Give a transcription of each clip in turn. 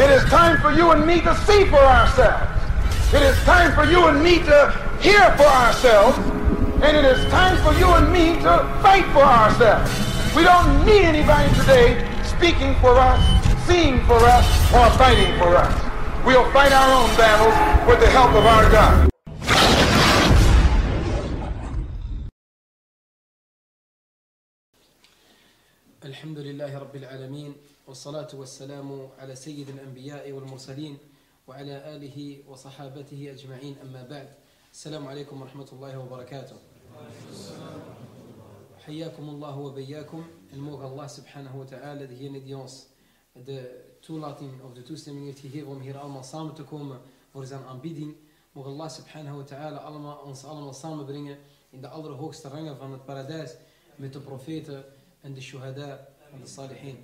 It is time for you and me to see for ourselves. It is time for you and me to hear for ourselves. And it is time for you and me to fight for ourselves. We don't need anybody today speaking for us, seeing for us, or fighting for us. We'll fight our own battles with the help of our God. الحمد لله رب العالمين والصلاة والسلام على سيد الأنبياء والمرسلين وعلى آله وصحابته أجمعين أما بعد السلام عليكم ورحمة الله وبركاته حياكم الله وبياكم en mogen Allah subhanahu wa ta'ala degene die ons de toelating of de toestemming heeft gegeven om hier allemaal samen te komen voor zijn aanbieding mogen Allah subhanahu wa ta'ala allemaal, ons allemaal samenbrengen in de allerhoogste rangen van het paradijs met de profeten en de shuhada en de salihin.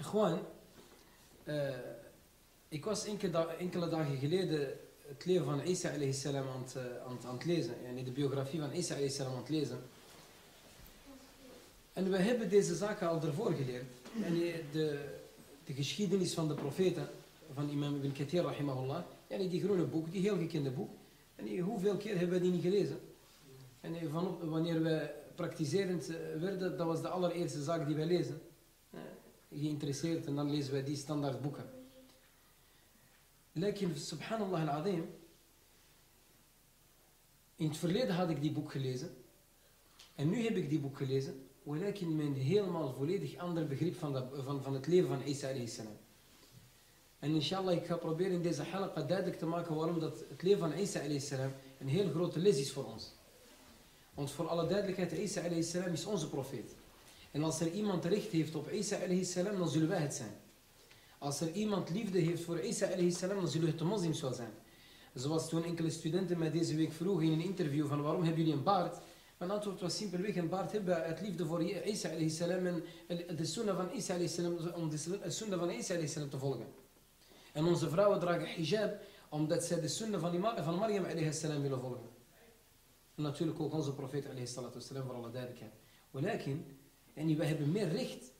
Gewoon, uh, ik was enkele, enkele, dagen geleden het leven van Isa alayhi salam aan het, uh, aan het, lezen. Yani de biografie van Isa alayhi salam aan het lezen. En we hebben deze zaken al ervoor geleerd. De, de geschiedenis van de profeten, van imam Ibn Kathir rahimahullah. Yani die groene boek, die heel gekende boek. En hoeveel keer hebben we die niet gelezen? En van, wanneer we praktiserend werden, dat was de allereerste zaak die wij lezen. Geïnteresseerd en dan lezen wij die standaard boeken. Subhanallah al-azim, in het verleden had ik die boek gelezen. En nu heb ik die boek gelezen. Walakin met een helemaal volledig ander begrip van, van, van het leven van Isa alayhi salam. En inshallah, ik ga proberen in deze halaqa duidelijk te maken waarom dat het leven van Isa salam een heel grote les is voor ons. Want voor alle duidelijkheid, Isa salam is onze profeet. En als er iemand recht heeft op Isa salam, dan zullen wij het zijn. Als er iemand liefde heeft voor Isa salam, dan zullen het de moslims wel zijn. Zoals toen enkele studenten mij deze week vroegen in een interview van waarom hebben jullie een baard? Mijn antwoord was simpelweg een baard hebben uit liefde voor Isa salam en de sunnah van Isa salam, om de sunnah van Isa salam te volgen. En onze vrouwen dragen hijab omdat zij de sunnah van, van Maryam salam willen volgen. En natuurlijk ook onze profeet wasalam voor alle duidelijkheid. Walakin, en wij hebben meer recht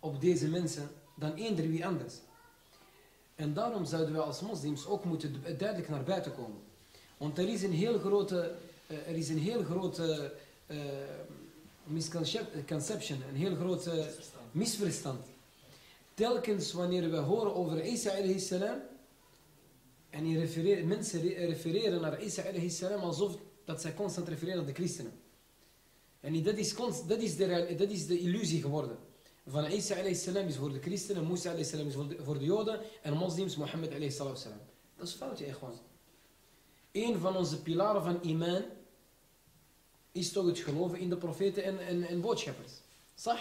op deze mensen dan eender wie anders. En daarom zouden wij als moslims ook moeten duidelijk naar buiten komen. Want er is een heel grote, uh, er is een heel grote uh, misconception, een heel grote misverstand. Telkens wanneer we horen over Isa alayhi salam, en refereren, mensen refereren naar Isa alayhi salam alsof dat zij constant refereren naar de christenen. En dat is, dat is, de, dat is de illusie geworden. Van Isa alayhi salam is voor de christenen, Musa alayhi salam is voor de, joden en moslims Mohammed alayhi salam. Dat is fout, ja, gewoon. Een van onze pilaren van iman is toch het geloven in de profeten en, en, en boodschappers. Sah?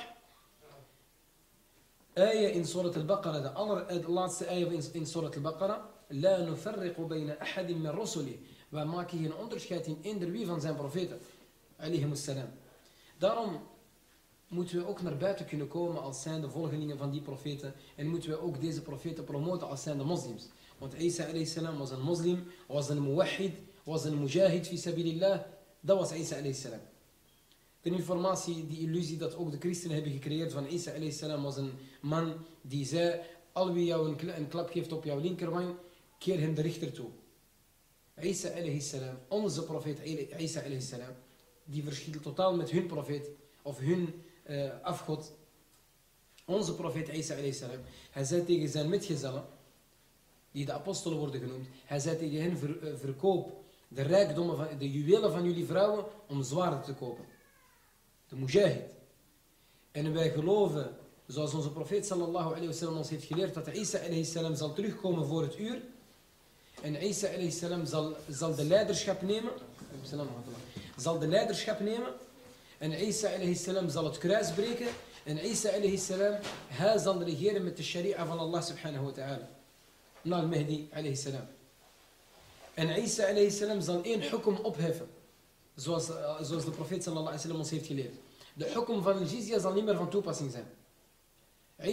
Ayah in Surat al-Baqarah, de, aller, de laatste ayah in, al-Baqarah. La nufarriqu bayna ahadin min rusuli. Wij maken geen onderscheid in eender wie van zijn profeten. Alayhimussalam. Daarom moeten we ook naar buiten kunnen komen als zijn de volgelingen van die profeten. En moeten we ook deze profeten promoten als zijn de moslims. Want Isa salam was een moslim, was een muwahid, was een mujahid fi sabilillah. Dat was Isa salam. De informatie, die illusie dat ook de christenen hebben gecreëerd van Isa salam was een man die zei, al wie jou een, een klap geeft op jouw linkerwang, keer hem de richter toe. Isa salam, onze profeet Isa salam, die verschilt totaal met hun profeet of hun uh, afgod. Onze profeet Isa hij zei tegen zijn metgezellen, die de apostelen worden genoemd, hij zei tegen hen, uh, verkoop de rijkdommen, van, de juwelen van jullie vrouwen om zwaarden te kopen. De mujahid. En wij geloven, zoals onze profeet sallallahu alayhi wa sallam ons heeft geleerd, dat Isa alayhi salam zal terugkomen voor het uur. En Isa alayhi salam zal, zal de leiderschap nemen. Zal de leiderschap nemen. En Isa salam zal het kruis breken. En Isa salam, hij zal regeren met de sharia van Allah subhanahu wa ta'ala. Na al-Mahdi salam. En Isa salam zal één hukum opheffen. Zoals, zoals de profeet sallallahu alayhi wasallam ons heeft geleerd. De hukum van de jizya zal niet meer van toepassing zijn.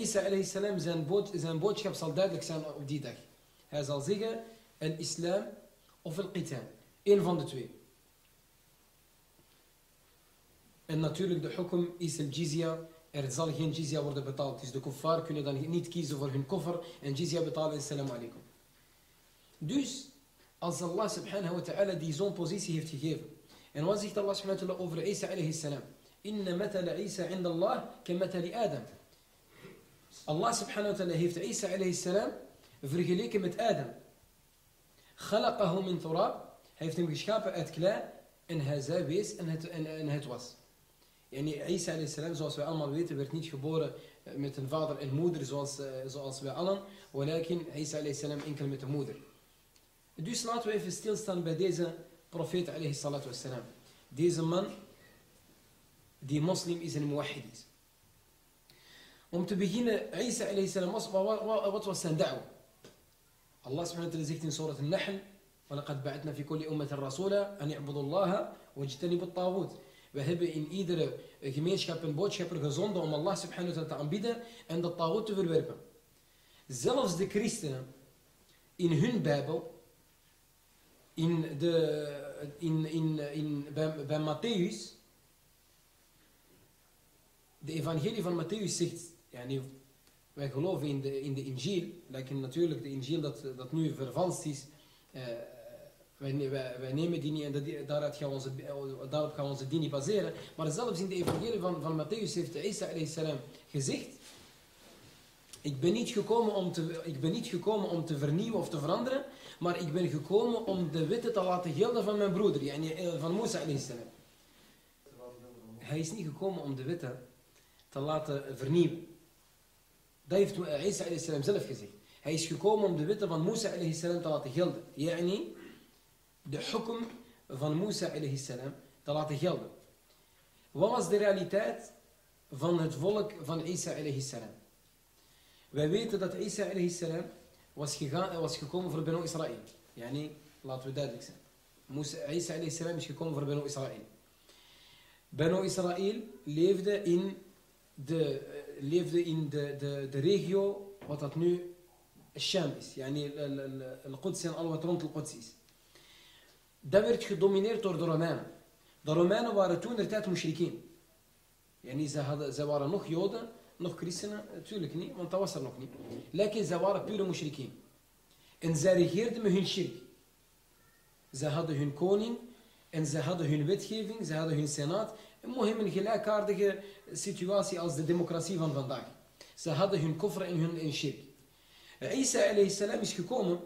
Isa salam, zijn, bood, zijn boodschap zal duidelijk zijn op die dag. Hij zal zeggen, al-islam of al-qitan. Eén van de twee. En natuurlijk de hukum is al-jizya Er zal geen jizya worden betaald. Dus de kuffar kunnen dan niet kiezen voor hun koffer en jizya betalen en salam alaikum. Dus, als Allah subhanahu wa ta'ala die zo'n positie heeft gegeven. En wat zegt Allah subhanahu wa ta'ala over Isa alayhi salam? Inna matala Isa inda Allah ke matali Adam. Allah subhanahu wa ta'ala heeft Isa alayhi salam vergeleken met Adam. Khalaqahu min turab. Hij heeft hem geschapen uit klei en hij zei wees en, en het was. يعني عيسى عليه السلام زوز وي ألمان ويتي بيرت نيت جبورة مت الفادر المودر زوز زوز وي ألمان ولكن عيسى عليه السلام إنكل مت المودر دو سلات وي في ستيل ستان بديزا بروفيت عليه الصلاة والسلام. ديزا من دي مسلم إذا موحد ومتى بيجينا عيسى عليه السلام وصفه وتوسل دعوة الله سبحانه وتعالى زيكت سورة النحل ولقد بعثنا في كل أمة رسولا أن يعبدوا الله واجتنبوا الطاغوت We hebben in iedere gemeenschap een boodschapper gezonden om Allah subhanahu wa ta'ala te aanbidden en de tagoot te verwerpen. Zelfs de christenen in hun Bijbel, in de, in, in, in, bij, bij Matthäus, de evangelie van Matthäus zegt, ja, nee, wij geloven in de, in de Injil, like natuurlijk de Injil dat, dat nu vervalst is, uh, wij, nemen die niet en gaan onze, daarop gaan we onze dini baseren. Maar zelfs in de evangelie van, van Matthäus heeft Isa salam gezegd, ik ben, niet gekomen om te, ik ben niet gekomen om te vernieuwen of te veranderen, maar ik ben gekomen om de wetten te laten gelden van mijn broeder, yani van Musa salam. Hij is niet gekomen om de wetten te laten vernieuwen. Dat heeft Isa salam zelf gezegd. Hij is gekomen om de wetten van Musa salam te laten gelden. Yani, de hukum van Musa salam te laten gelden. Wat was de realiteit van het volk van Isa salam? Wij weten dat Isa salam was, gegaan, was gekomen voor Beno Israël. Yani, laten we duidelijk zijn. Isa salam is gekomen voor Beno Israël. Beno Israël leefde in de, leefde in de, de, de regio wat dat nu Sham is. Yani Al-Quds al wat rond Al-Quds is. Dat werd gedomineerd door de Romeinen. De Romeinen waren toen de tijd mushrikeen. Yani ze, ze waren nog Joden, nog christenen, natuurlijk niet, want dat was er nog niet. Lekker, ze waren pure mushrikeen. En zij regeerden met hun shirk. Ze hadden hun koning en ze hadden hun wetgeving, ze hadden hun senaat. En mohim een gelijkaardige situatie als de democratie van vandaag. Ze hadden hun koffer en hun en shirk. Isa salam is gekomen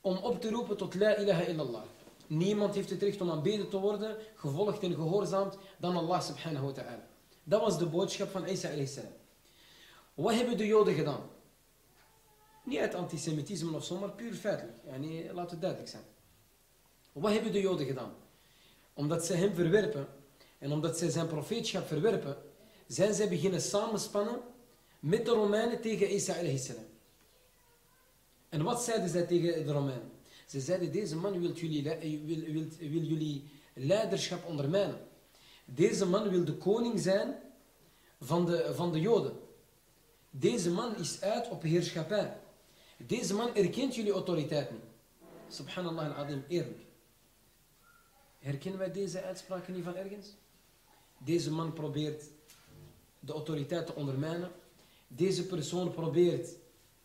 om op te roepen tot la ilaha illallah. Niemand heeft het recht om aanbeden te worden, gevolgd en gehoorzaamd dan Allah subhanahu wa ta'ala. Dat was de boodschap van Isa salam. Wat hebben de Joden gedaan? Niet uit antisemitisme of zo, maar puur feitelijk. Yani, laat het duidelijk zijn. Wat hebben de Joden gedaan? Omdat ze hem verwerpen en omdat ze zijn profeetschap verwerpen, zijn zij beginnen samenspannen met de Romeinen tegen Isa salam. En wat zeiden zij tegen de Romeinen? Ze zeiden, deze man wil jullie, wil, wil, jullie leiderschap ondermijnen. Deze man wil de koning zijn van de, van de Joden. Deze man is uit op heerschappij. Deze man erkent jullie autoriteit niet. Subhanallah al-Adim, eerlijk. Herkennen wij deze uitspraken niet van ergens? Deze man probeert de autoriteit te ondermijnen. Deze persoon probeert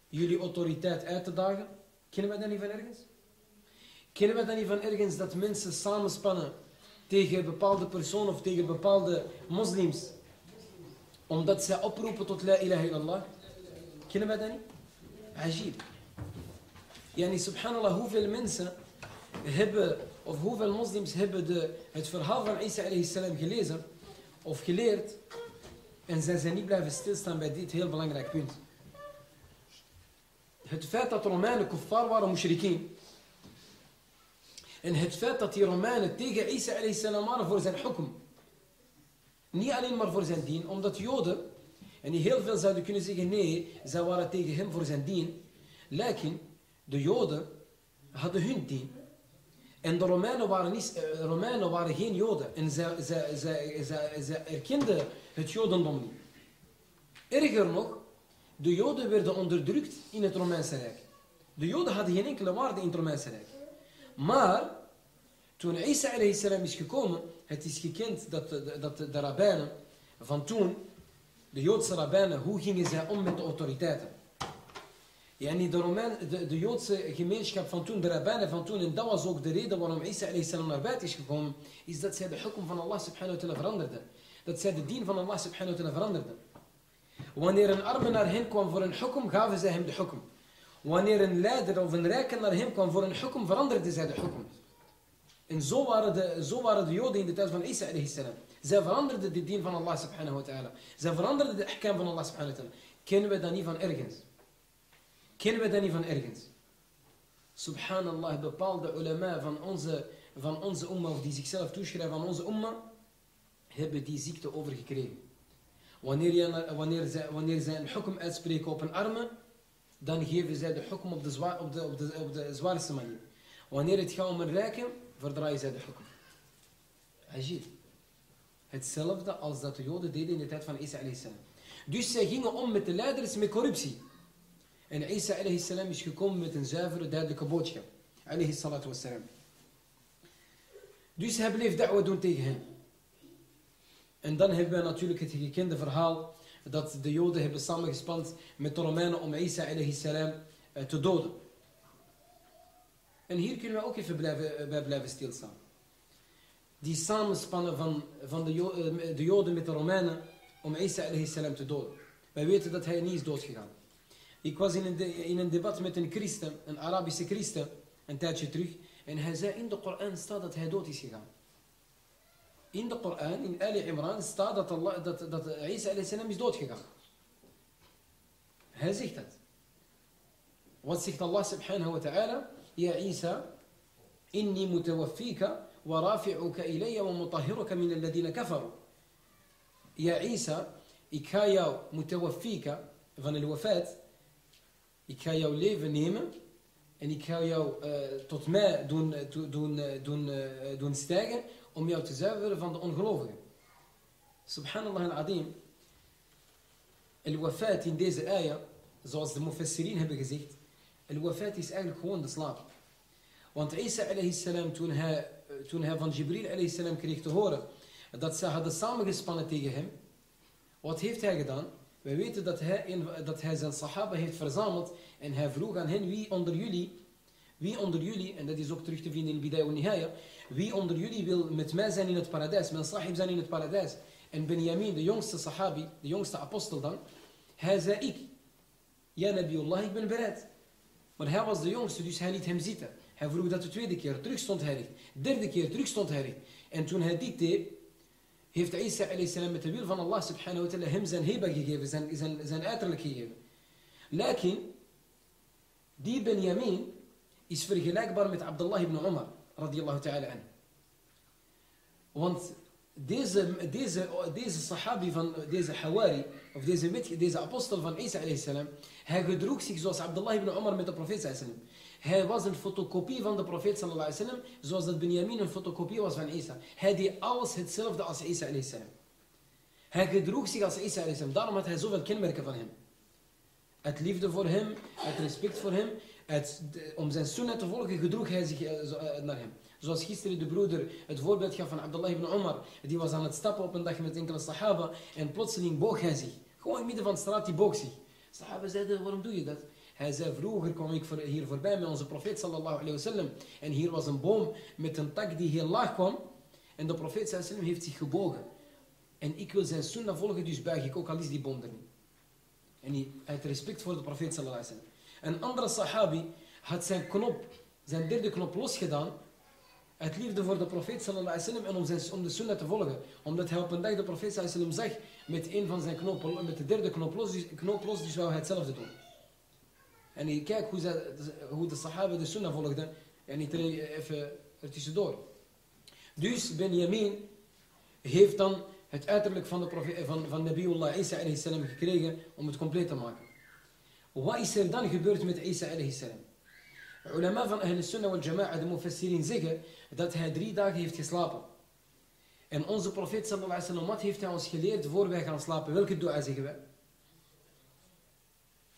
jullie autoriteit uit te dagen. Kennen wij dat niet van ergens? Kennen wij dat niet van ergens dat mensen samenspannen tegen bepaalde personen of tegen bepaalde moslims omdat zij oproepen tot la ilaha illallah? Kennen wij dat niet? Ajib. Yani subhanallah, hoeveel mensen hebben, of hoeveel moslims hebben de, het verhaal van Isa salam gelezen of geleerd en zij zijn niet blijven stilstaan bij dit heel belangrijk punt. Het feit dat Romeinen kuffar waren mushrikeen. En het feit dat die Romeinen tegen Isa salam waren voor zijn hukum. Niet alleen maar voor zijn dien, omdat Joden, en die heel veel zouden kunnen zeggen nee, zij waren tegen hem voor zijn dien. Lekin, de Joden hadden hun dien. En de Romeinen waren, niet, uh, Romeinen waren geen Joden. En zij, zij, zij, zij, zij erkenden het Jodendom niet. Erger nog, de Joden werden onderdrukt in het Romeinse Rijk. De Joden hadden geen enkele waarde in het Romeinse Rijk. Maar, toen Isa salam is gekomen, het is gekend dat de, dat de rabbijnen van toen de Joodse rabbijnen, hoe gingen zij om met de autoriteiten? Yani de, Romein, de, Joodse gemeenschap van toen, de rabbijnen van toen, en dat was ook de reden waarom Isa a.s. naar buiten is gekomen, is dat zij de hukum van Allah subhanahu wa ta'ala veranderden. Dat zij de dien van Allah subhanahu wa ta'ala veranderden. Wanneer een arme naar hen kwam voor een hukum, gaven zij hem de hukum. Wanneer een leider of een rijke naar hem kwam voor een hukum, veranderden zij de hukum. En zo waren, de, zo waren de Joden in de tijd van Isa. Zij veranderden de dien van Allah subhanahu wa ta'ala. Zij veranderden de ahkam van Allah subhanahu wa ta'ala. Kennen we dat niet van ergens? Kennen we dat niet van ergens? Subhanallah, bepaalde ulama van onze, van onze umma, of die zichzelf toeschrijven van onze umma, hebben die ziekte overgekregen. Wanneer, je, wanneer, zij, wanneer zij een hukum uitspreken op een arme, dan geven zij de hukum op de, op de, op de, zwaarste manier. Wanneer het gaat om een verdraaien zij de. Hetzelfde als dat de Joden deden in de tijd van Isa a.s. Dus zij gingen om met de leiders met corruptie. En Isa a.s. is gekomen met een zuivere, duidelijke boodschap. Dus hij bleef da'wa doen tegen hen. En dan hebben we natuurlijk het gekende verhaal dat de Joden hebben samengespand met de Romeinen om Isa a.s. Eh, te doden. En hier kunnen we ook even blijven, eh, bij blijven stilstaan. Die samenspannen van, van de, eh, de Joden met de Romeinen om Isa a.s. te doden. Wij weten dat hij niet is doodgegaan. Ik was in een, in een debat met een christen, een Arabische christen, een tijdje terug. En hij zei in de Koran staat dat hij dood is gegaan. In de Koran, in Ali Imran, staat dat, Allah, dat, dat Isa a.s. is doodgegaan. Hij zegt dat. Wat zegt Allah subhanahu wa ta'ala? يا عيسى إني متوفيك ورافعك إلي ومطهرك من الذين كفروا. يا عيسى إكايا متوفيك فن الوفاة. إكايا ليف نيم أن إكايا آه، تطمع دون دون دون دون ستاج أم ياو تزافر دون أنغروفي سبحان الله العظيم. الوفاة إن ديز آية زوز المفسرين هبك زيت. Al-wafat is eigenlijk gewoon de slaap. Want Isa a.s. toen hij, toen hij van Jibril a.s. kreeg te horen dat ze hadden samengespannen tegen hem, wat heeft hij gedaan? We weten dat hij, dat hij zijn sahaba heeft verzameld en hij vroeg aan hen wie onder jullie, wie onder jullie, en dat is ook terug te vinden in Bidayah Nihaya, wie onder jullie wil met mij zijn in het paradijs, mijn sahib zijn in het paradijs. En Benjamin, de jongste sahabi, de jongste apostel dan, hij zei ik, ja Nabiullah, ik ben bereid. Maar hij was de jongste, dus hij liet hem zitten. Hij vroeg dat de tweede keer, terug stond hij recht. Derde keer, terug stond hij recht. En toen hij dit deed, heeft Isa a.s. met de wil van Allah subhanahu wa ta'ala hem zijn heba gegeven, zijn, zijn, zijn uiterlijk gegeven. Lakin, die Benjamin is vergelijkbaar met Abdullah ibn Umar, radiyallahu ta'ala an. Want deze, deze, deze sahabi van deze Hawari, of deze, deze apostel van Isa a.s. hij gedroeg zich zoals Abdullah ibn Umar met de profeet a.s. Hij was een fotocopie van de profeet sallallahu zoals dat Benjamin een fotocopie was van Isa. Hij deed alles hetzelfde als Isa salam. Hij gedroeg zich als Isa salam. Daarom had hij zoveel kenmerken van hem. Het liefde voor hem, het respect voor hem, het, om zijn sunnah te volgen, gedroeg hij zich uh, naar hem. Zoals gisteren de broeder het voorbeeld gaf van Abdullah ibn Omar. Die was aan het stappen op een dag met enkele sahaba en plotseling boog hij zich. Gewoon in het midden van de straat, die boog zich. Sahaba zeiden, waarom doe je dat? Hij zei, vroeger kwam ik hier voorbij met onze profeet sallallahu. En hier was een boom met een tak die heel laag kwam. En de profeet sallallahu heeft zich gebogen. En ik wil zijn sunnah volgen, dus buig ik ook al is die boom er niet. En had respect voor de profeet sallallahu alayhi wasallam. Een andere sahabi had zijn knop, zijn derde knop losgedaan. Uit liefde voor de profeet sallallahu alayhi wasallam en om, zijn, de sunnah te volgen. Omdat hij op een dag de profeet sallallahu alayhi wasallam zag met een van zijn knopen, met de derde knop los, knop los, dus wou hij hetzelfde doen. En je kijkt hoe, hoe de sahaba de sunnah volgden. En ik even er tussendoor. Dus Benjamin heeft dan het uiterlijk van, de profeet, van, van Nabiullah Isa a.s. gekregen om het compleet te maken. Wat is er dan gebeurd met Isa a.s.? Ulama van Ahl Sunnah wal Jama'a, de Mufassirin, zeggen dat hij drie dagen heeft geslapen. En onze profeet sallallahu alaihi wasallam, wat heeft hij ons geleerd voor wij gaan slapen? Welke dua zeggen wij?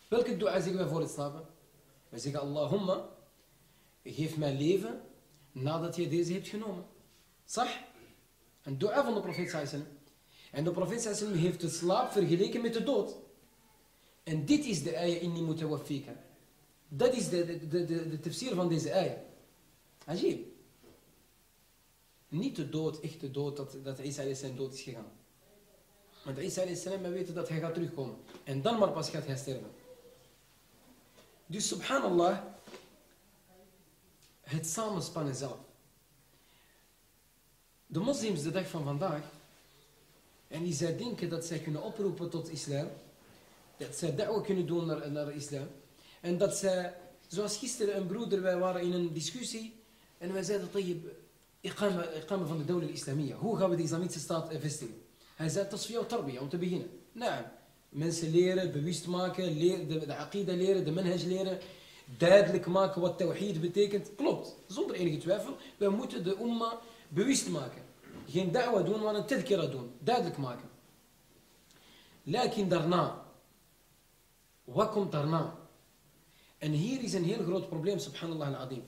Welke dua zeggen wij voor het slapen? Wij zeggen Allahumma, geef mij leven nadat je deze hebt genomen. Sah? Een dua van de profeet sallallahu En de profeet sallallahu heeft de slaap vergeleken met de dood. En dit is de ayah inni mutawaffika. Dat is de, de, de, de, de tafsir van deze ayah. Ajib. Niet de dood, echt de dood, dat, dat Isa zijn dood is gegaan. Want Isa we weten dat hij gaat terugkomen. En dan maar pas gaat hij sterven. Dus subhanallah, het samenspannen zelf. De moslims de dag van vandaag, en die zij denken dat zij kunnen oproepen tot islam, dat zij da'wah kunnen doen naar, naar islam, en dat zij, zoals gisteren een broeder, wij waren in een discussie, en wij zeiden, iqama, iqama van de dawla islamia. Hoe gaan we de islamitische staat vestigen? Hij zei, dat is voor jou tarbiyah, om te beginnen. Nou, mensen leren, bewust maken, leren, de, de aqida leren, de manhaj leren, duidelijk maken wat tawhid betekent. Klopt, zonder enige twijfel. We moeten de umma bewust maken. Geen da'wa doen, maar een tadkira doen. Duidelijk maken. Lakin daarna. Wat komt daarna? En hier is een heel groot probleem, subhanallah al-adim.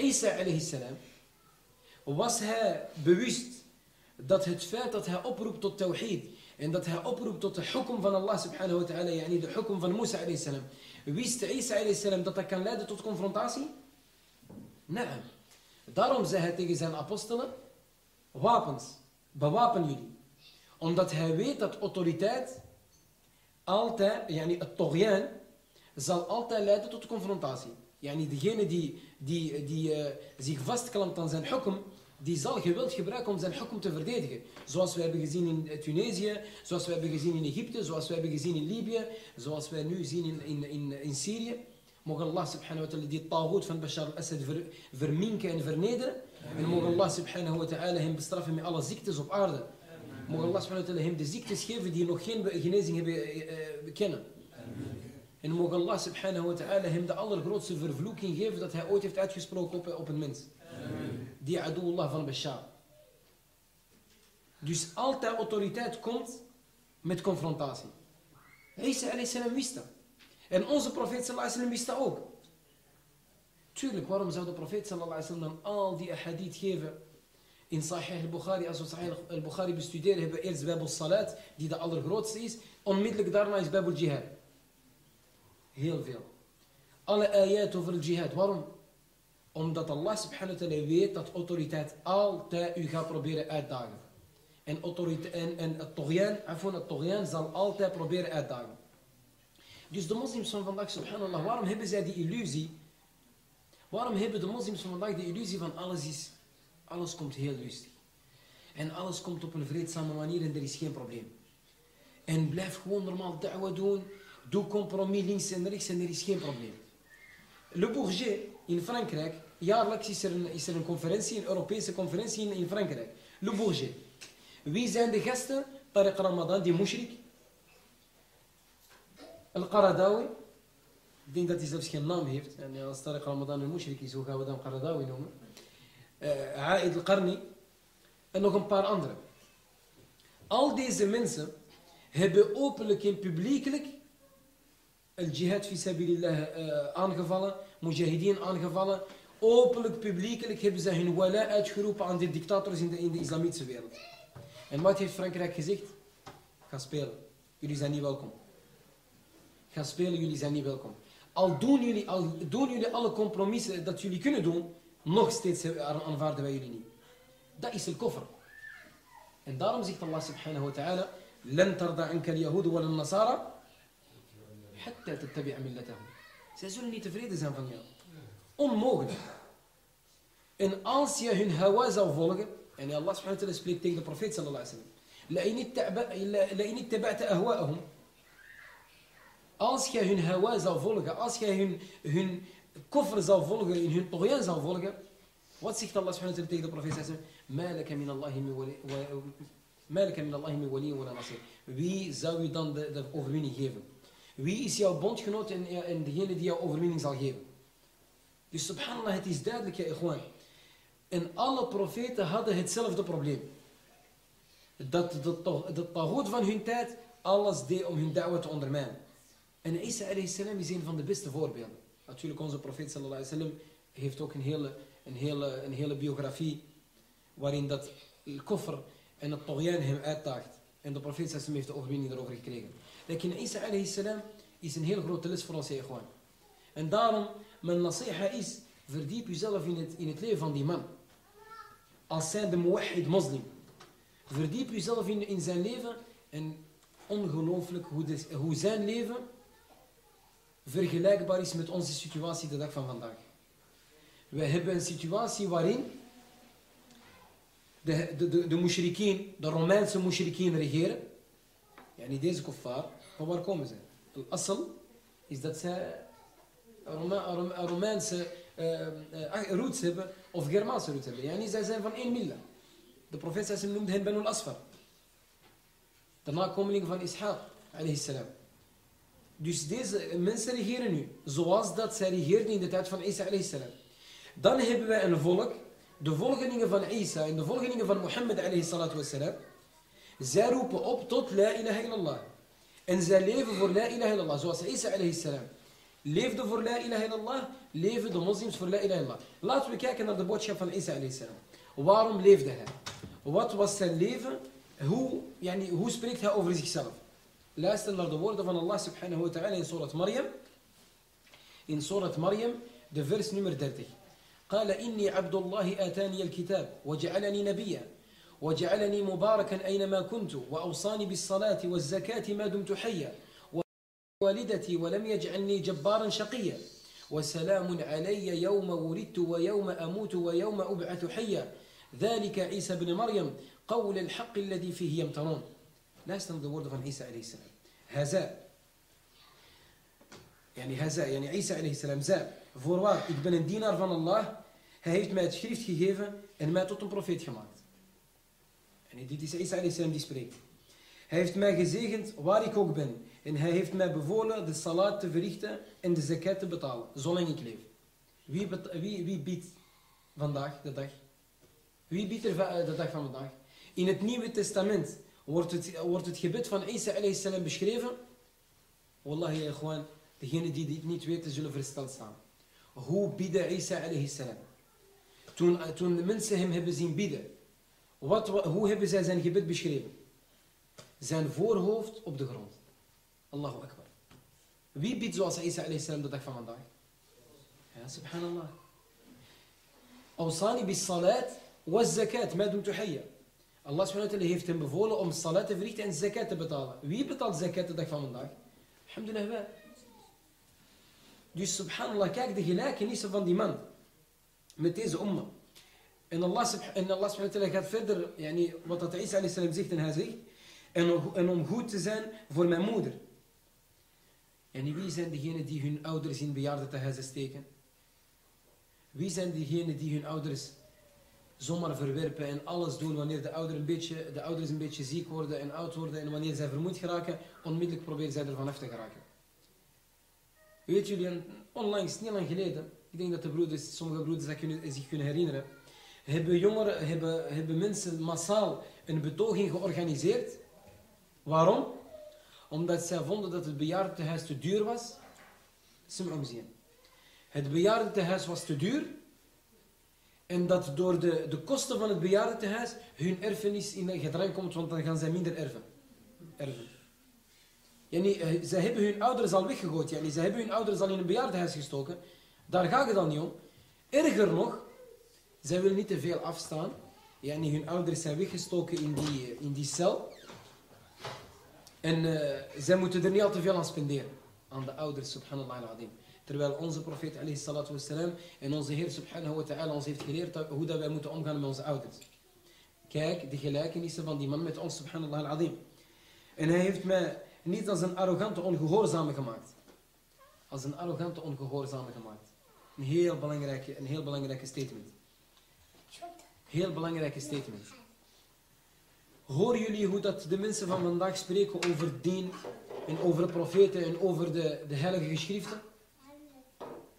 Isa alayhi salam was hij bewust dat het feit dat hij oproept tot tawhid en dat hij oproept tot de hukum van Allah subhanahu wa ta'ala, yani de hukum van Musa alayhi salam, wist Isa alayhi salam dat dat kan leiden tot confrontatie? Nee. Daarom zei hij tegen zijn apostelen, wapens, bewapen jullie. Omdat hij weet dat autoriteit altijd, yani het togyan, zal altijd leiden tot confrontatie. Yani degene die, die, die uh, zich vastklampt aan zijn hukum, die zal geweld gebruiken om zijn hukum te verdedigen. Zoals we hebben gezien in Tunesië, zoals we hebben gezien in Egypte, zoals we hebben gezien in Libië, zoals wij nu zien in, in, in, in Syrië. Mogen Allah subhanahu wa ta'ala die tagoed van Bashar al-Assad ver, verminken en vernederen. En mogen Allah subhanahu wa ta'ala hem bestraffen met alle ziektes op aarde. Mogen Allah subhanahu wa ta'ala hem de ziektes geven die nog geen genezing hebben uh, kennen. En mogen Allah subhanahu wa ta'ala hem de allergrootste vervloeking geven dat hij ooit heeft uitgesproken op, op een mens. Die Allah van Bashar. Dus altijd autoriteit komt met confrontatie. Isa a.s. wist dat. En onze profeet sallallahu alaihi wist dat ook. Tuurlijk, waarom zou de profeet sallallahu wasallam dan al die ahadith geven in Sahih al-Bukhari, als we Sahih al-Bukhari bestuderen, hebben we eerst Babel Salat, die de allergrootste is. Onmiddellijk daarna is Babel Jihad. Heel veel. Alle ayat over jihad. Waarom? Omdat Allah subhanahu wa ta'ala weet dat autoriteit altijd u gaat proberen uitdagen. En, autoriteit, en, en het Togyan, het Togyan zal altijd proberen uitdagen. Dus de moslims van vandaag, subhanallah, waarom hebben zij die illusie? Waarom hebben de moslims van vandaag die illusie van alles is, alles komt heel rustig. En alles komt op een vreedzame manier en er is geen probleem. En blijf gewoon normaal da'wa doen. Doe compromis links en rechts en er is geen probleem. Le Bourget in Frankrijk, jaarlijks is er een, is er een conferentie, een Europese conferentie in, in Frankrijk. Le Bourget. Wie zijn de gasten? Tariq Ramadan, die mushrik. Al-Qaradawi. Ik denk dat hij zelfs geen naam heeft. En als Tariq Ramadan een mushrik is, hoe gaan we dan Qaradawi noemen? Uh, Aid al-Qarni. En nog een paar anderen. Al deze mensen hebben openlijk en publiekelijk al-jihad fi sabilillah uh, aangevallen, mujahideen aangevallen. Openlijk, publiekelijk hebben ze hun wala uitgeroepen aan de dictators in de, in de islamitische wereld. En wat heeft Frankrijk gezegd? Ga spelen. Jullie zijn niet welkom. Ga spelen, jullie zijn niet welkom. Al doen jullie, al doen jullie alle compromissen dat jullie kunnen doen, nog steeds aanvaarden wij jullie niet. Dat is el koffer. En daarom zegt Allah subhanahu wa ta'ala, لن ترضى عنك اليهود ولا النصارى حتى تتبع ملتهم. zij zullen niet tevreden zijn van jou. Onmogelijk. En als je hun hawa zou volgen, en Allah subhanahu wa spreekt tegen de profeet sallallahu alaihi wasallam. Als jij hun hawa zou volgen, als jij hun, hun koffer zou volgen, in hun toyan zou volgen, wat zegt Allah subhanahu wa tegen de profeet sallallahu alaihi? Malaka min Allah min wali wa nasir. Wie zou u dan de, de overwinning geven? Wie is jouw bondgenoot en, en degene die jouw overwinning zal geven? Dus subhanallah, het is duidelijk, ja, ikhwan. En alle profeten hadden hetzelfde probleem. Dat de, tagoed van hun tijd alles deed om hun da'wah te ondermijnen. En Isa salam is een van de beste voorbeelden. Natuurlijk, onze profeet sallallahu wasallam heeft ook een hele, een, hele, een hele biografie waarin dat koffer en het togyan hem uitdaagt. En de profeet sallam heeft de overwinning erover gekregen. Lekin Isa alayhi is een heel grote les voor ons, gewoon. En daarom, mijn nasiha is, verdiep jezelf in het, in het leven van die man. Als zijnde muwahid moslim. Verdiep jezelf in, in zijn leven en ongelooflijk hoe, de, hoe zijn leven vergelijkbaar is met onze situatie de dag van vandaag. We hebben een situatie waarin de, de, de, de de Romeinse mushrikeen regeren. Ja, niet deze kuffar, van waar komen ze? Het asal is dat ze Romeinse uh, uh, roots hebben, of Germaanse roots hebben. Ja, niet, zij zijn van één mille. De profeet noemde hen Benul Asfar. De nakomelingen van Ishaq, salam. Dus deze mensen regeren nu, zoals dat zij regeerden in de tijd van Isa salam. Dan hebben wij een volk, de volgelingen van Isa en de volgelingen van Mohammed wassalam. Zij roepen op tot la ilaha illallah. En zij leven voor la ilaha illallah, zoals Isa alayhi salam. Leefde voor la ilaha illallah, leven de moslims voor la ilaha illallah. Laten we kijken naar de boodschap van Isa alayhi salam. Waarom leefde hij? Wat was zijn leven? Hoe, yani, hoe spreekt hij over zichzelf? Luister naar de woorden van Allah subhanahu wa ta'ala in Surat Maryam. In Surat Maryam, de vers nummer 30. قال إني عبد الله آتاني الكتاب وجعلني نبيا وجعلني مباركا أينما كنت وأوصاني بالصلاة والزكاة ما دمت حيا. والدتي ولم يجعلني جبارا شقيا. وسلام علي يوم ولدت ويوم أموت ويوم أبعث حيا. ذلك عيسى بن مريم قول الحق الذي فيه يمترون. لا يستند the word van Isa عليه السلام. هذا يعني هذا يعني عيسى عليه السلام. ذا voorwaar ik ben een dienaar van Allah hij heeft mij het schrift gegeven en En dit is Isa al die spreekt. Hij heeft mij gezegend waar ik ook ben. En hij heeft mij bevolen de salat te verrichten en de zakat te betalen, zolang ik leef. Wie, wie, wie biedt vandaag de dag? Wie biedt er eh, de dag van vandaag? In het Nieuwe Testament wordt het, wordt het gebed van Isa a.s. beschreven. Wallahi, gewoon, degenen die dit niet weten zullen versteld staan. Hoe bieden Isa a.s.? Toen, eh, toen de mensen hem hebben zien bieden, wat, hoe hebben zij zijn gebed beschreven? Zijn voorhoofd op de grond. Allahu Akbar. Wie bidt zoals Isa salam de dag van vandaag? Subhanallah. Awsani bis salat was zakat, ma dumtu hayya. Allah subhanahu heeft hem bevolen om salat te verrichten en zakat te betalen. Wie betaalt zakat de dag van vandaag? Alhamdulillah. Dus subhanallah, kijk de gelijkenissen van die man. Met deze umma. En Allah, en Allah subhanahu gaat verder, yani, wat dat Isa salam zegt en hij zegt. En, om goed te zijn voor mijn moeder. En wie zijn degenen die hun ouders in bejaardentehuizen steken? Wie zijn degenen die hun ouders zomaar verwerpen en alles doen wanneer de, ouder een beetje, de ouders een beetje ziek worden en oud worden en wanneer zij vermoeid geraken, onmiddellijk proberen zij ervan af te geraken. Weet jullie, onlangs, niet lang geleden, ik denk dat de broeders, sommige broeders dat zich kunnen herinneren, hebben jongeren, hebben, mensen massaal een betoging georganiseerd. Waarom? Omdat zij vonden dat het bejaardentehuis te duur was. Het bejaardentehuis was te duur en dat door de, de kosten van het bejaardentehuis hun erfenis in gedrang komt, want dan gaan zij minder erven. erven. Yani, eh, zij hebben hun ouders al weggegooid. Yani, zij hebben hun ouders al in een bejaardenhuis gestoken. Daar gaat het dan niet om. Erger nog, zij willen niet te veel afstaan. Yani, hun ouders zijn weggestoken in die, in die cel. En uh, zij moeten er niet al te veel aan spenderen. Aan de ouders, subhanallah al-adim. Terwijl onze profeet wassalam, en onze Heer subhanahu wa ta'ala ons heeft geleerd hoe dat wij moeten omgaan met onze ouders. Kijk, de gelijkenissen van die man met ons subhanallah al-azim. En hij heeft mij niet als een arrogante ongehoorzame gemaakt. Als een arrogante ongehoorzame gemaakt. Een heel belangrijke, een heel belangrijke statement. Heel belangrijke statement. Horen jullie hoe dat de mensen van vandaag spreken over dien en over de profeten en over de, de heilige geschriften?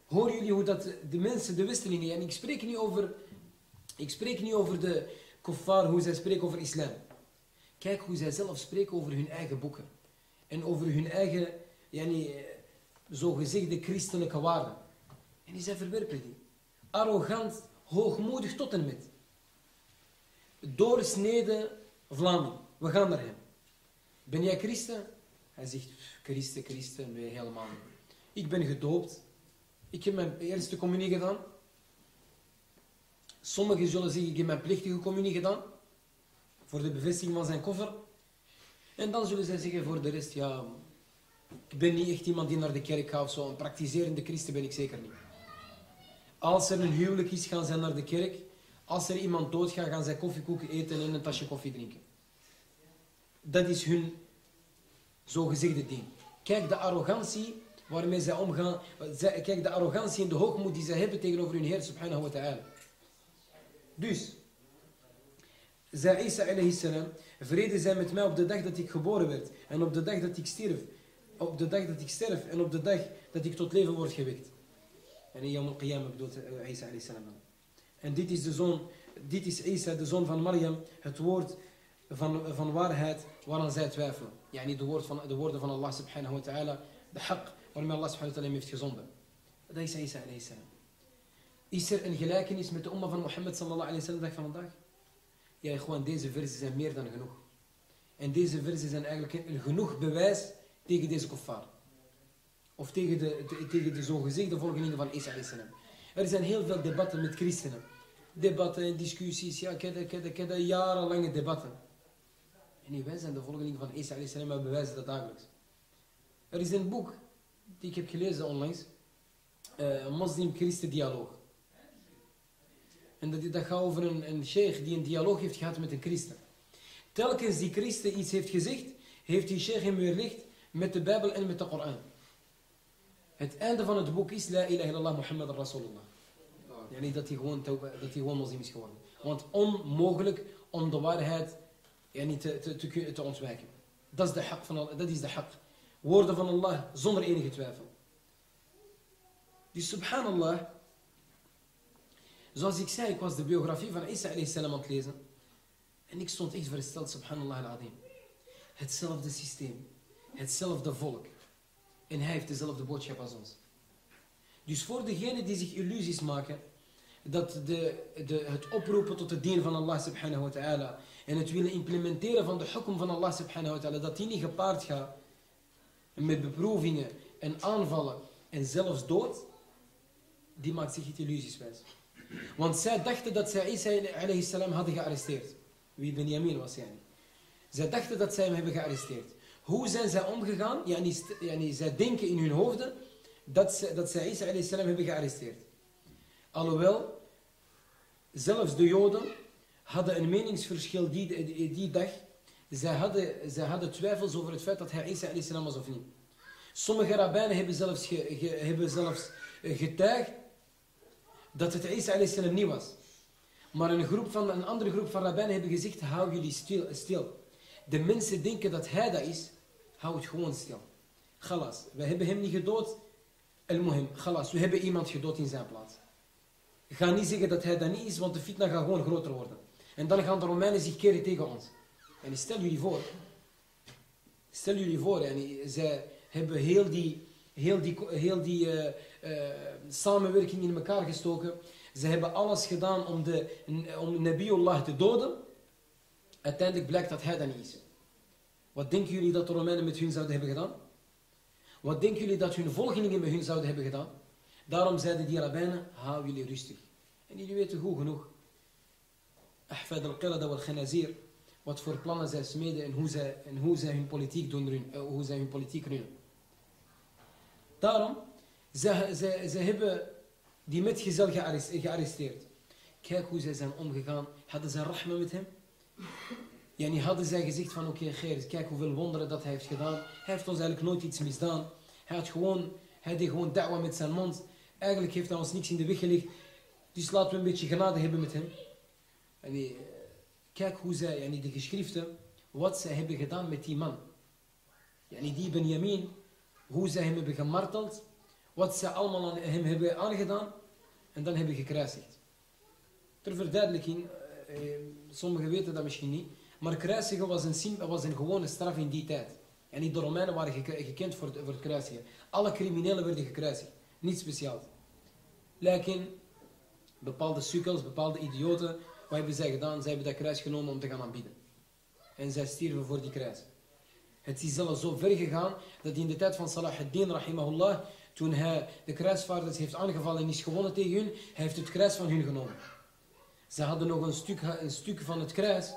Horen jullie hoe dat de mensen, de wisselingen, en ik spreek niet over, ik spreek niet over de kuffar, hoe zij spreken over islam. Kijk hoe zij zelf spreken over hun eigen boeken. En over hun eigen, yani, zogezegde christelijke waarden. En die zij verwerpen die. Arrogant, hoogmoedig tot en met. Doorsneden Vlaming. We gaan naar hem. Ben jij christen? Hij zegt, christen, christen, nee, helemaal niet. Ik ben gedoopt. Ik heb mijn eerste communie gedaan. Sommigen zullen zeggen, ik heb mijn plichtige communie gedaan. Voor de bevestiging van zijn koffer. En dan zullen zij zeggen voor de rest, ja, ik ben niet echt iemand die naar de kerk gaat of zo. Een praktiserende christen ben ik zeker niet. Als er een huwelijk is, gaan zij naar de kerk. Als er iemand doodgaat, gaan zij koffiekoeken eten en een tasje koffie drinken. Dat is hun zogezegde ding. Kijk de arrogantie waarmee zij omgaan. Kijk de arrogantie en de hoogmoed die zij hebben tegenover hun Heer subhanahu wa ta'ala. Dus, zei Isa alayhi salam, vrede zij met mij op de dag dat ik geboren werd en op de dag dat ik stierf. Op de dag dat ik sterf en op de dag dat ik tot leven word gewekt. En in Yom al-Qiyamah bedoelt Isa alayhi salam. En dit is de zoon, dit is Isa, de zoon van Maryam, het woord van, van waarheid waaraan zij twijfelen. Ja, niet de, woord van, de woorden van Allah subhanahu wa ta'ala, de haq waarmee Allah subhanahu wa ta'ala heeft gezonden. Dat is Isa alayhi salam. Is er een gelijkenis met de umma van Mohammed sallallahu alayhi wa sallam van vandaag? Ja, gewoon deze versen zijn meer dan genoeg. En deze versen zijn eigenlijk een genoeg bewijs tegen deze kuffar. Of tegen de, de, tegen de zogezegde volgelingen van Isa alayhi salam. Er zijn heel veel debatten met christenen. Debatten en discussies, ja, kedde, kedde, kedde, jarenlange debatten. En wij zijn de volgelingen van Isa salam, maar bewijzen dat dagelijks. Er is een boek die ik heb gelezen onlangs. Uh, Moslim-Christen dialoog. En dat, dat gaat over een, een sheikh die een dialoog heeft gehad met een christen. Telkens die christen iets heeft gezegd, heeft die sheikh hem weerlicht met de Bijbel en met de Koran. Het einde van het boek is La ilaha illallah Muhammad Rasulullah. Ja, niet dat hij gewoon, dat hij gewoon moslim is geworden. Want onmogelijk om de waarheid ja, niet te, te, te, te ontwijken. Dat is de haq van. Dat is de haq. Woorden van Allah zonder enige twijfel. Dus subhanallah. Zoals ik zei, ik was de biografie van Isa salam aan het lezen. En ik stond echt versteld, subhanallah al-azim. Hetzelfde systeem. Hetzelfde volk. En hij heeft dezelfde boodschap als ons. Dus voor degenen die zich illusies maken, dat de, de, het oproepen tot het dien van Allah subhanahu wa ta'ala en het willen implementeren van de hukum van Allah subhanahu wa ta'ala, dat die niet gepaard gaat met beproevingen en aanvallen en zelfs dood, die maakt zich niet illusies wijs. Want zij dachten dat zij Isa alayhi salam hadden gearresteerd. Wie Benjamin was, yani. Zij dachten dat zij hem hebben gearresteerd. Hoe zijn zij omgegaan? Yani, yani, zij denken in hun hoofden dat, zij, dat zij Isa alayhi salam hebben gearresteerd. Alhoewel, zelfs de Joden hadden een meningsverschil die, die, dag. Zij hadden, zij hadden twijfels over het feit dat hij Isa salam was of niet. Sommige rabbijnen hebben zelfs, hebben zelfs getuigd dat het Isa a.s. niet was. Maar een, groep van, een andere groep van rabbijnen hebben gezegd, hou jullie stil, stil. De mensen denken dat hij dat is, hou het gewoon stil. Galas, we hebben hem niet gedood. El-Muhim, galas, we hebben iemand gedood in zijn plaats. Ga niet zeggen dat hij dat niet is, want de fitna gaat gewoon groter worden. En dan gaan de Romeinen zich keren tegen ons. En stel jullie voor, stel jullie voor, en zij hebben heel die, heel die, heel die uh, uh, samenwerking in elkaar gestoken. Ze hebben alles gedaan om, de, om Nabiullah te doden. Uiteindelijk blijkt dat hij dat niet is. Wat denken jullie dat de Romeinen met hun zouden hebben gedaan? Wat denken jullie dat hun volgelingen met hun zouden hebben gedaan? Daarom zeiden die rabbijnen, hou jullie rustig. En jullie weten goed genoeg. Ahfad al-Qirada wal-Khanazir. Wat voor plannen zij smeden en hoe zij, en hoe zij hun politiek doen, uh, hoe zij hun politiek runnen. Daarom, ze, ze, ze hebben die metgezel gearresteerd. Kijk hoe zij zijn omgegaan. Hadden zij rahma met hem? Ja, niet hadden zij gezegd van oké, okay, kijk hoeveel wonderen dat hij heeft gedaan. Hij heeft ons eigenlijk nooit iets misdaan. Hij, had gewoon, hij deed gewoon da'wa met zijn mond. Eigenlijk heeft hij ons niks in de weg gelegd. Dus laten we een beetje genade hebben met hem. En die, kijk hoe zij, yani de geschriften, wat zij hebben gedaan met die man. Yani die Benjamin, hoe zij hem hebben gemarteld, wat zij allemaal aan hem hebben aangedaan en dan hebben gekruisigd. Ter verduidelijking, eh, sommigen weten dat misschien niet, maar kruisigen was een, was een gewone straf in die tijd. En de Romeinen waren gekend voor het, voor het kruisigen. Alle criminelen werden gekruisigd. Niet speciaal. Lijken bepaalde sukkels, bepaalde idioten, wat hebben zij gedaan? Zij hebben dat kruis genomen om te gaan aanbieden. En zij stierven voor die kruis. Het is zelfs zo ver gegaan dat in de tijd van Salah rahimahullah, toen hij de kruisvaarders heeft aangevallen en is gewonnen tegen hun, hij heeft het kruis van hun genomen. Ze hadden nog een stuk, een stuk van het kruis,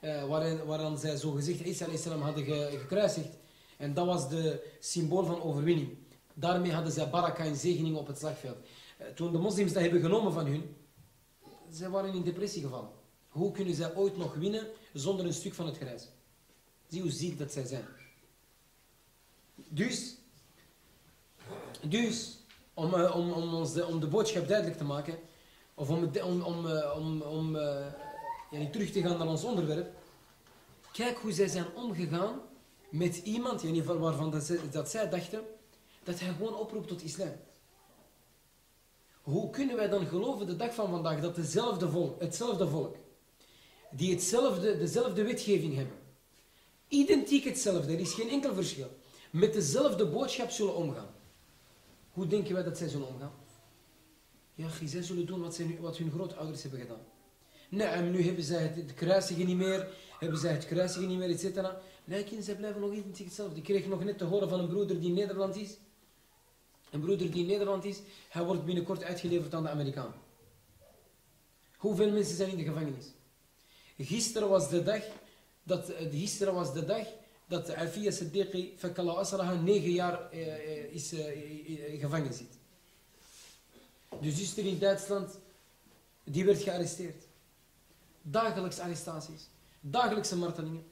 uh, waarin, waaraan zij zo gezegd Isa hadden ge, gekruisigd. En dat was de symbool van overwinning. Daarmee hadden zij baraka en zegening op het slagveld. Uh, toen de moslims dat hebben genomen van hun, zij waren in depressie gevallen. Hoe kunnen zij ooit nog winnen zonder een stuk van het kruis? Zie hoe ziek dat zij zijn. Dus, dus om, uh, om, om, de, om de boodschap duidelijk te maken, of om, om, om, uh, om, om ja, terug te gaan naar ons onderwerp, kijk hoe zij zijn omgegaan met iemand ja, waarvan dat zij, dat zij dachten dat hij gewoon oproept tot islam. Hoe kunnen wij dan geloven de dag van vandaag dat dezelfde volk, hetzelfde volk, die hetzelfde, dezelfde wetgeving hebben, identiek hetzelfde, er is geen enkel verschil, met dezelfde boodschap zullen omgaan. Hoe denken wij dat zij zullen omgaan? Ja, zij zullen doen wat, zij, wat hun grootouders hebben gedaan. En nu hebben zij het, het kruisigen niet meer, hebben zij het kruisigen niet meer, et cetera. Zij blijven nog identiek hetzelfde. Ik kreeg nog net te horen van een broeder die in Nederland is. Een broeder die in Nederland is, hij wordt binnenkort uitgeleverd aan de Amerikanen. Hoeveel mensen zijn in de gevangenis? Gisteren was de dag dat, eh, gisteren was de dag dat Alfiya Siddiqui Fakala Asraha negen jaar eh, eh is, gevangen zit. De zuster in Duitsland, die werd gearresteerd. Dagelijks arrestaties. Dagelijkse martelingen.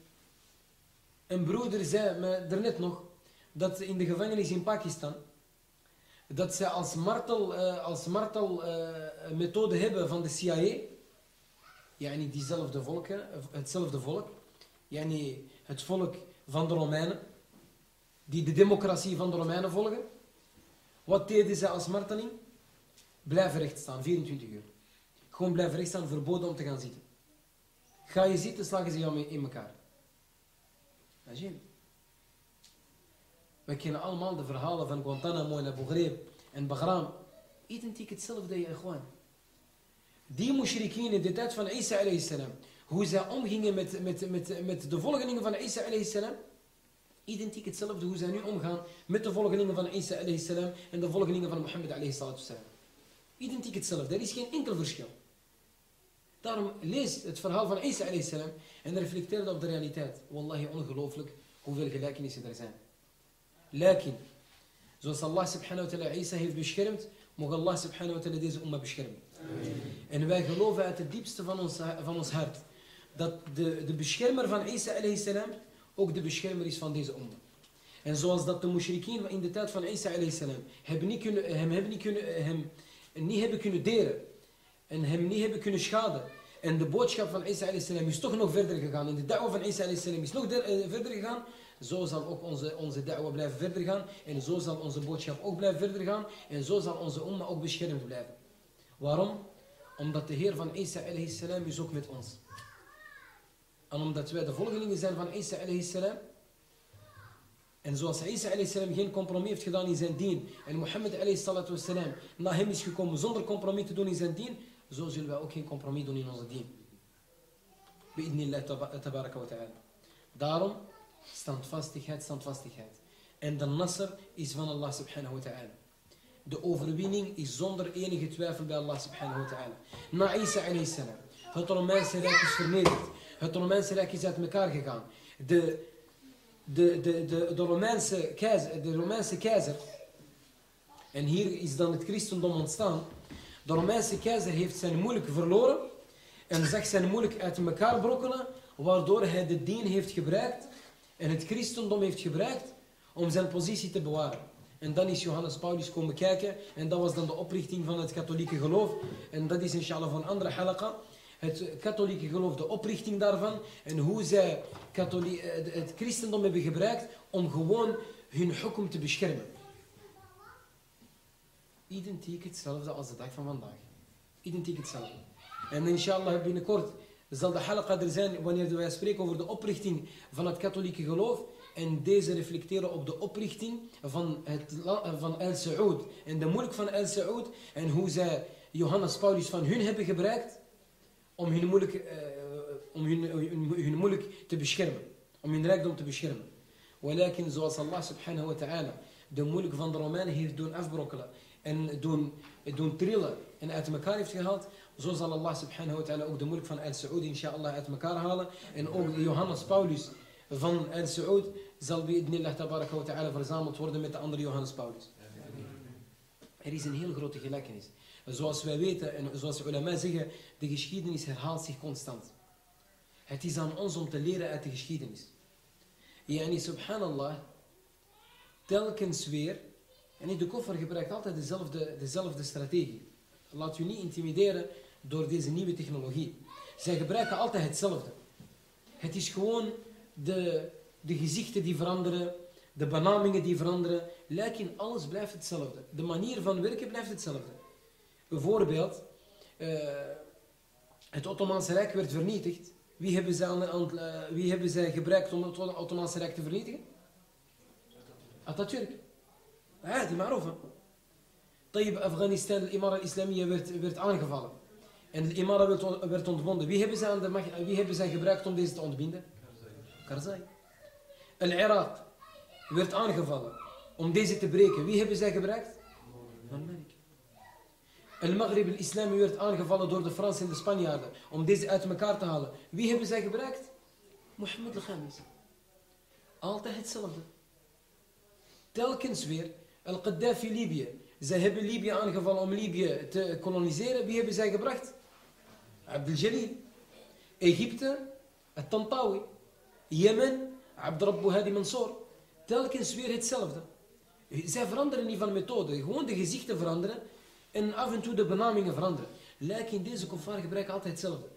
Een broeder zei me daarnet nog, dat in de gevangenis in Pakistan, dat ze als martel, uh, als martel uh, methode hebben van de CIA, yani diezelfde volken, hetzelfde volk, yani het volk van de Romeinen, die de democratie van de Romeinen volgen. Wat deden ze als marteling? Blijven recht staan, 24 uur. Gewoon blijven recht staan, verboden om te gaan zitten. Ga je zitten, slagen ze jou in elkaar. Imagine. We kennen allemaal de verhalen van Guantanamo en Abu Ghraib en Bagram. Identiek hetzelfde, gewoon. Die mushrikien in de tijd van Isa a.s. Hoe zij omgingen met, met, met, met de volgelingen van Isa a.s. Identiek hetzelfde hoe zij nu omgaan met de volgelingen van Isa a.s. en de volgelingen van Mohammed a.s. Identiek hetzelfde. Er is geen enkel verschil. Daarom lees het verhaal van Isa a.s. en reflecteer op de realiteit. Wallahi, ongelooflijk hoeveel gelijkenissen er zijn. Lakin, zoals Allah subhanahu wa ta'ala Isa heeft beschermd, mogen Allah subhanahu wa ta'ala deze umma beschermen. En wij geloven uit het diepste van ons, van ons hart dat de, de beschermer van Isa a.s. ook de beschermer is van deze umma. En zoals dat de mushrikien in de tijd van Isa a.s. Hebben niet kunnen, hem, hebben niet kunnen, hem niet hebben kunnen deren en hem niet hebben kunnen schaden. En de boodschap van Isa a.s. is toch nog verder gegaan. En de da'wa van Isa a.s. is nog eh, verder gegaan. Zo zal ook onze, onze blijven verder gaan. En zo zal onze boodschap ook blijven verder gaan. En zo zal onze umma ook beschermd blijven. Waarom? Omdat de Heer van Isa a.s. is ook met ons. En omdat wij de volgelingen zijn van Isa a.s. En zoals Isa a.s. geen compromis heeft gedaan in zijn dien. En Mohammed a.s. na hem is gekomen zonder compromis te doen in zijn dien. Zo zullen wij ook geen compromis doen in onze dien. Bi'idnillah tabaraka wa ta'ala. Daarom, standvastigheid, standvastigheid. En de nasr is van Allah subhanahu wa ta'ala. De overwinning is zonder enige twijfel bij Allah subhanahu wa ta'ala. Na Isa alayhi salam. Het Romeinse Rijk is vernederd. Het Romeinse Rijk is uit elkaar gegaan. De, de, de, de, de, Romeinse, keizer, de Romeinse keizer. En hier is dan het christendom ontstaan. De Romeinse keizer heeft zijn moeilijk verloren en zag zijn moeilijk uit elkaar brokkelen, waardoor hij de dien heeft gebruikt en het christendom heeft gebruikt om zijn positie te bewaren. En dan is Johannes Paulus komen kijken en dat was dan de oprichting van het katholieke geloof. En dat is inshallah van andere halaqa. Het katholieke geloof, de oprichting daarvan en hoe zij het christendom hebben gebruikt om gewoon hun hukum te beschermen identiek hetzelfde als de dag van vandaag. Identiek hetzelfde. En inshallah binnenkort zal de halaqa er zijn wanneer wij spreken over de oprichting van het katholieke geloof. En deze reflecteren op de oprichting van, het, van El Saud. En de moeilijk van El Saud. En hoe zij Johannes Paulus van hun hebben gebruikt om hun moeilijk, uh, om hun, hun, hun te beschermen. Om hun rijkdom te beschermen. Walakin zoals Allah subhanahu wa ta'ala de moeilijk van de Romeinen heeft doen afbrokkelen en doen, doen trillen en uit elkaar heeft gehaald, zo zal Allah subhanahu wa ta'ala ook de moeilijk van Al-Saud inshallah uit elkaar halen. En ook Johannes Paulus van Al-Saud zal bi'idnillah tabaraka wa ta'ala verzameld worden met de andere Johannes Paulus. Er is een heel grote gelijkenis. Zoals wij weten en zoals ulama zeggen, de geschiedenis herhaalt zich constant. Het is aan ons om te leren uit de geschiedenis. Yani subhanallah, telkens weer, en de koffer gebruikt altijd dezelfde, dezelfde strategie. Laat u niet intimideren door deze nieuwe technologie. Zij gebruiken altijd hetzelfde. Het is gewoon de, de gezichten die veranderen, de benamingen die veranderen. Lekin alles blijft hetzelfde. De manier van werken blijft hetzelfde. Bijvoorbeeld, uh, het Ottomaanse Rijk werd vernietigd. Wie hebben, zij, uh, wie hebben zij gebruikt om het Ottomaanse Rijk te vernietigen? Atatürk. Ja, die maar Tayyip Afghanistan, de Imara Islamia werd, werd aangevallen. En de Imara werd, werd ontbonden. Wie hebben, zij aan de, wie hebben zij gebruikt om deze te ontbinden? Karzai. Al-Iraq werd aangevallen om deze te breken. Wie hebben zij gebruikt? Al-Malik. Al-Maghrib al-Islami werd aangevallen door de Fransen en de Spanjaarden om deze uit elkaar te halen. Wie hebben zij gebruikt? Mohammed al-Khamis. Altijd hetzelfde. Telkens weer Al-Qaddafi Libië. Zij hebben Libië aangevallen om Libië te koloniseren. Wie hebben zij gebracht? Abdel. Egypte, Tantawi. Jemen, Abd Rabbu Hadi Mansour. Telkens weer hetzelfde. Zij veranderen niet van methode. Gewoon de gezichten veranderen. En af en toe de benamingen veranderen. Lijken deze kuffar gebruiken altijd hetzelfde.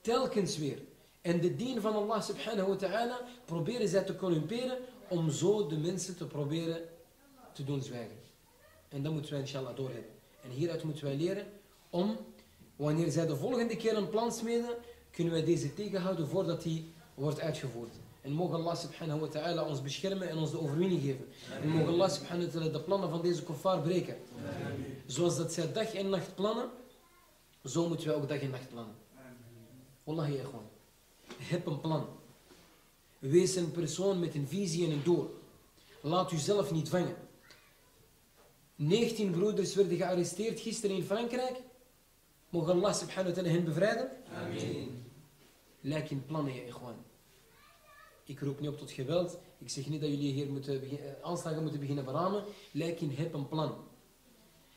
Telkens weer. En de dien van Allah subhanahu wa ta'ala proberen zij te corrumperen om zo de mensen te proberen te doen zwijgen. En dat moeten wij inshallah doorhebben. En hieruit moeten wij leren om, wanneer zij de volgende keer een plan smeden, kunnen wij deze tegenhouden voordat die wordt uitgevoerd. En mogen Allah subhanahu wa ta'ala ons beschermen en ons de overwinning geven. En mogen Allah subhanahu wa ta'ala de plannen van deze kuffar breken. Zoals dat zij dag en nacht plannen, zo moeten wij ook dag en nacht plannen. Wallahi gewoon. Heb een plan. Wees een persoon met een visie en een doel. Laat u zelf niet vangen. 19 broeders werden gearresteerd gisteren in Frankrijk. Mogen Allah subhanahu wa ta'ala hen bevrijden? Amen. Lijken plannen, je gewoon. Ik roep niet op tot geweld. Ik zeg niet dat jullie hier moeten eh, aanslagen moeten beginnen beramen. Lijken, heb een plan.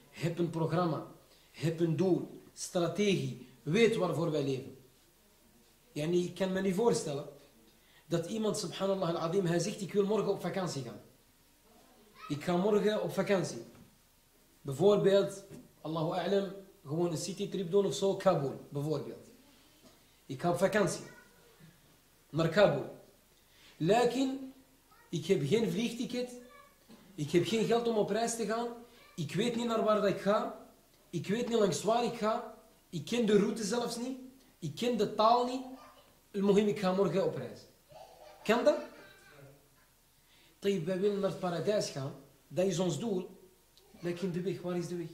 Heb een programma. Heb een doel. Strategie. Weet waarvoor wij leven. Yani, ik kan me niet voorstellen dat iemand, subhanallah al-azim, hij zegt ik wil morgen op vakantie gaan. Ik ga morgen op vakantie. Bijvoorbeeld, Allahu a'lam, gewoon een citytrip doen of zo, Kabul, bijvoorbeeld. Ik ga op vakantie. Naar Kabul. Lakin, ik heb geen vliegticket. Ik heb geen geld om op reis te gaan. Ik weet niet naar waar ik ga. Ik weet niet langs waar ik ga. Ik ken de route zelfs niet. Ik ken de taal niet. Mohim, ik ga morgen op reis. Kan dat? wij willen naar het paradijs gaan. Dat is ons doel. Lekker de weg. Waar is de weg?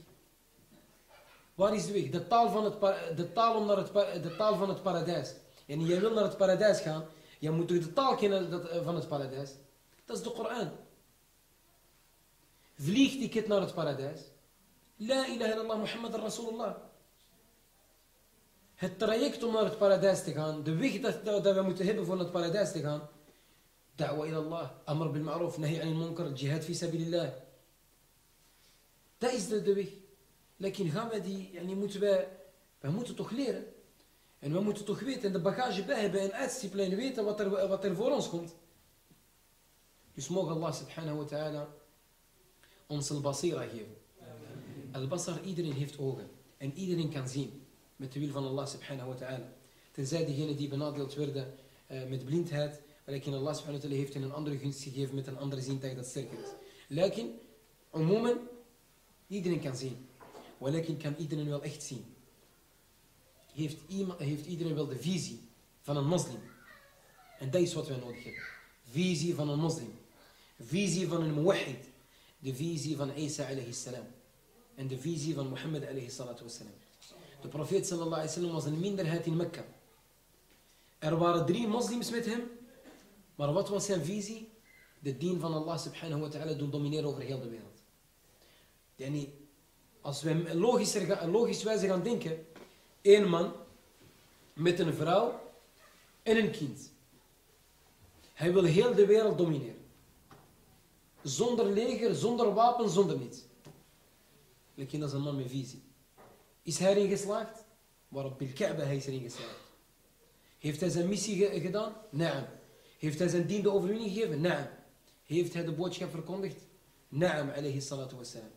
Waar is de weg? De taal van het, de taal om naar het, de taal van het paradijs. En jij wil naar het paradijs gaan. Je moet de taal kennen eh, van het paradijs. Dat is de Koran. Vliegticket naar het paradijs. La ilaha illallah Muhammad Rasulullah. Het traject om naar het paradijs te gaan. De weg dat, dat, dat we moeten hebben voor naar het paradijs te gaan. Da'wa ila Allah. Amr bil ma'ruf. Nahi anil munkar. Jihad fi sabilillah. Dat is de, de weg. Lekker gaan we die, en die moeten wij, wij moeten toch leren. En we moeten toch weten, en de bagage bij hebben en uitstippelen en weten wat er, wat er voor ons komt. Dus mogen Allah subhanahu wa ta'ala ons al-basira geven. Al-basar, iedereen heeft ogen. En iedereen kan zien. Met de wil van Allah subhanahu wa ta'ala. Tenzij diegenen die benadeeld werden uh, met blindheid. Lekin Allah subhanahu wa ta'ala heeft hen een andere gunst gegeven met een andere zintuig dat sterker is. Lekin, umuman, iedereen kan zien. Walakin kan iedereen wel echt zien. Heeft, heeft iedereen wel de visie van een moslim. En dat is wat wij nodig hebben. Visie van een moslim. Visie van een muwahid. De visie van Isa alayhi salam. En de visie van Mohammed alayhi salatu wassalam. De profeet sallallahu alayhi wasallam was een minderheid in Mekka. Er waren drie moslims met hem. Maar wat was zijn visie? De dien van Allah subhanahu wa ta'ala doen domineren over heel de wereld. Yani, als we logischer, logisch wijze gaan denken, één man met een vrouw en een kind. Hij wil heel de wereld domineren. Zonder leger, zonder wapen, zonder niets. Lekker dat is een man met visie. Is hij erin geslaagd? Waarop Bil Kaaba hij is erin geslaagd. Heeft hij zijn missie gedaan? Naam. Heeft hij zijn dien de overwinning gegeven? Naam. Heeft hij de boodschap verkondigd? Naam, alayhi salatu wassalam.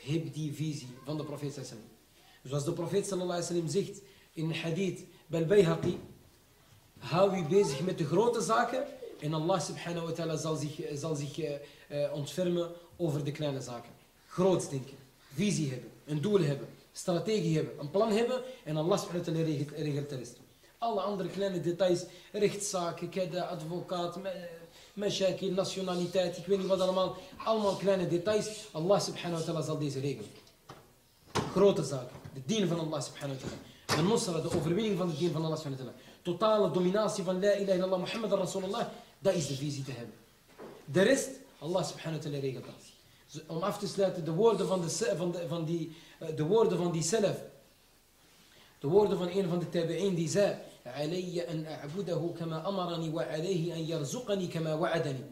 Heb die visie van de profeet sallallahu Zoals de profeet sallallahu alaihi zegt in hadith bij Bayhaqi. Hou u bezig met de grote zaken en Allah subhanahu wa ta'ala zal zich, zal zich uh, ontfermen over de kleine zaken. Groots denken, visie hebben, een doel hebben, strategie hebben, een plan hebben en Allah subhanahu wa ta'ala regelt, de rest. Alle andere kleine details, rechtszaken, advocaat, meshakil, nationaliteit, ik weet niet wat allemaal. Allemaal kleine details. Allah subhanahu wa ta'ala zal deze regelen. Grote zaken. De dien van Allah subhanahu wa ta'ala. De nusra, de overwinning van de dien van Allah subhanahu wa ta'ala. Totale dominatie van la ilaha illallah Muhammad Rasulullah. Dat is de visie te hebben. De rest, Allah subhanahu wa ta'ala regelt dat. Om af te sluiten, de woorden van, de, van, de, van die, de woorden van die zelf. De woorden van een van de tabi'in die zei. علي أن أعبده كما أمرني وعليه أن يرزقني كما وعدني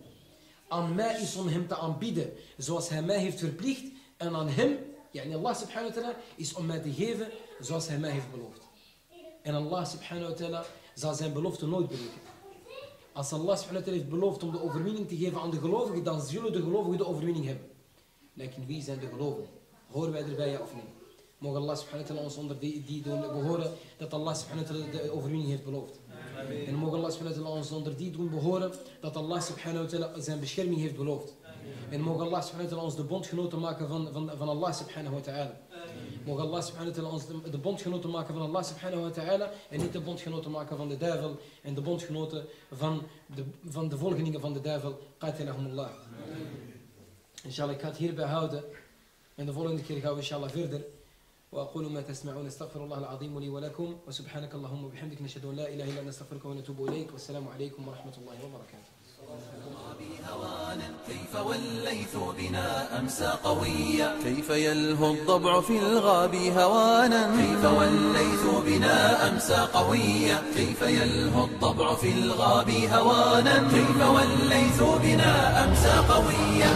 aan mij is om hem te aanbieden zoals hij mij heeft verplicht en aan hem, yani Allah subhanahu wa ta'ala, is om mij te geven zoals hij mij heeft beloofd. En Allah subhanahu wa ta'ala zal zijn belofte nooit breken. Als Allah subhanahu wa ta'ala heeft beloofd om de overwinning te geven aan de gelovigen, dan zullen de gelovigen de overwinning hebben. Lekker wie zijn de gelovigen? Horen wij erbij ja of nee? Mogen Allah subhanahu wa ta'ala ons onder die, die doen behoren dat Allah subhanahu wa ta'ala de overwinning heeft beloofd. Amen. En mogen Allah subhanahu wa ta'ala ons onder die doen behoren dat Allah subhanahu wa ta'ala zijn bescherming heeft beloofd. Amen. En mogen Allah subhanahu wa ta'ala ons de bondgenoten maken van, van, van Allah subhanahu wa ta'ala. Mogen Allah subhanahu wa ta'ala ons de, de bondgenoten maken van Allah subhanahu wa ta'ala en niet de bondgenoten maken van de duivel en de bondgenoten van de, van de volgelingen van de duivel. Qatilahumullah. Inshallah, ik ga het hierbij houden. En de volgende keer gaan we inshallah verder. وأقول ما تسمعون استغفر الله العظيم لي ولكم وسبحانك اللهم وبحمدك نشهد أن لا إله إلا أنت نستغفرك ونتوب إليك والسلام عليكم ورحمة الله وبركاته. كيف والليث بنا أمسى قويا؟ كيف يلهو الضبع في الغاب هوانا؟ كيف والليث بنا أمسى قويا؟ كيف يلهو الضبع في الغاب هوانا؟ كيف والليث بنا أمسى قويا؟